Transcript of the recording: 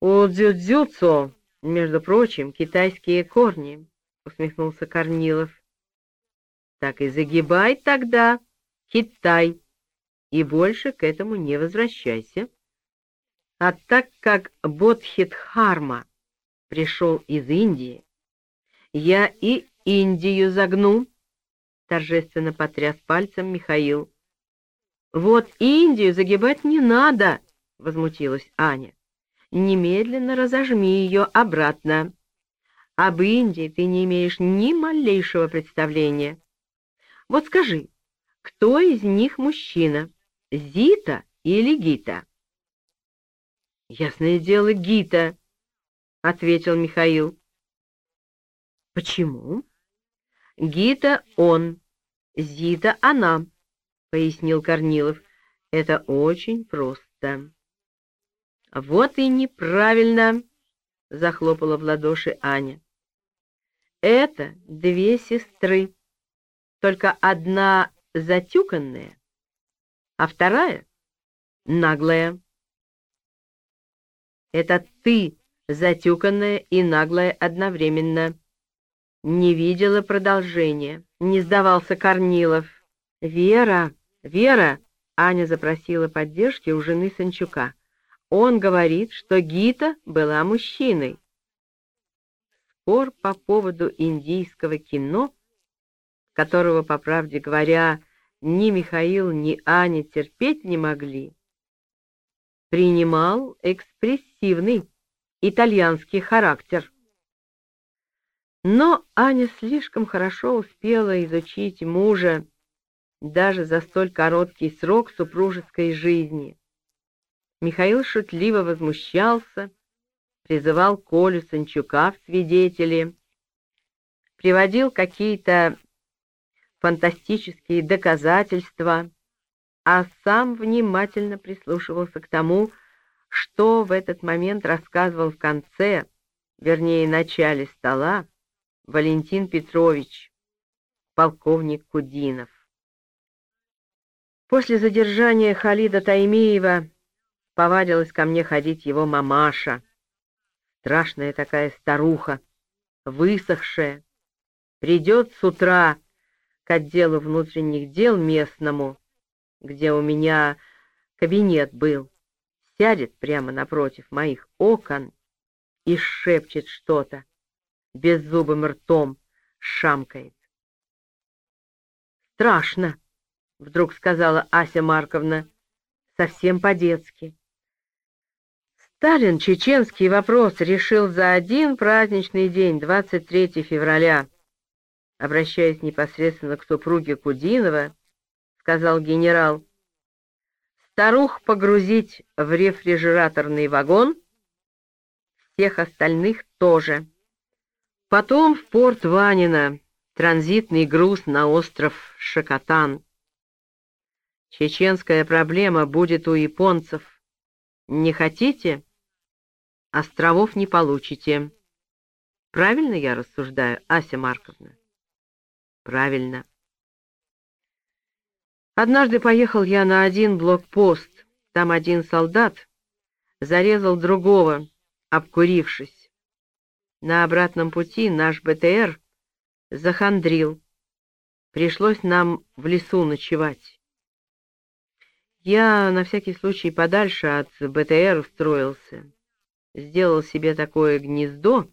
У дзюдзюцу, между прочим, китайские корни, — усмехнулся Корнилов. Так и загибай тогда, Китай, и больше к этому не возвращайся. А так как Бодхитхарма пришел из Индии, я и Индию загну, — торжественно потряс пальцем Михаил. — Вот Индию загибать не надо, — возмутилась Аня. — Немедленно разожми ее обратно. Об Индии ты не имеешь ни малейшего представления. Вот скажи, кто из них мужчина, Зита или Гита? — Ясное дело, Гита, — ответил Михаил. — Почему? — Гита — он, Зита — она, — пояснил Корнилов. — Это очень просто. — Вот и неправильно, — захлопала в ладоши Аня. — Это две сестры, только одна затюканная, а вторая — наглая. Это ты, затюканная и наглая одновременно. Не видела продолжения, не сдавался Корнилов. Вера, Вера, Аня запросила поддержки у жены Санчука. Он говорит, что Гита была мужчиной. Спор по поводу индийского кино, которого, по правде говоря, ни Михаил, ни Аня терпеть не могли, принимал экспрессивный итальянский характер. Но Аня слишком хорошо успела изучить мужа даже за столь короткий срок супружеской жизни. Михаил шутливо возмущался, призывал Колю Санчука в свидетели, приводил какие-то фантастические доказательства, а сам внимательно прислушивался к тому, что в этот момент рассказывал в конце, вернее, начале стола, Валентин Петрович, полковник Кудинов. После задержания Халида Таймиева повадилась ко мне ходить его мамаша, страшная такая старуха, высохшая, придет с утра к отделу внутренних дел местному, где у меня кабинет был, сядет прямо напротив моих окон и шепчет что-то, беззубым ртом шамкает. «Страшно!» — вдруг сказала Ася Марковна, совсем по-детски. Сталин чеченский вопрос решил за один праздничный день, 23 февраля. Обращаясь непосредственно к супруге Кудинова, сказал генерал. Старух погрузить в рефрижераторный вагон, всех остальных тоже. Потом в порт Ванина, транзитный груз на остров Шакатан. Чеченская проблема будет у японцев. Не хотите? Островов не получите. Правильно я рассуждаю, Ася Марковна? Правильно. Однажды поехал я на один блокпост. Там один солдат зарезал другого, обкурившись. На обратном пути наш БТР захандрил. Пришлось нам в лесу ночевать. Я на всякий случай подальше от БТР устроился. Сделал себе такое гнездо,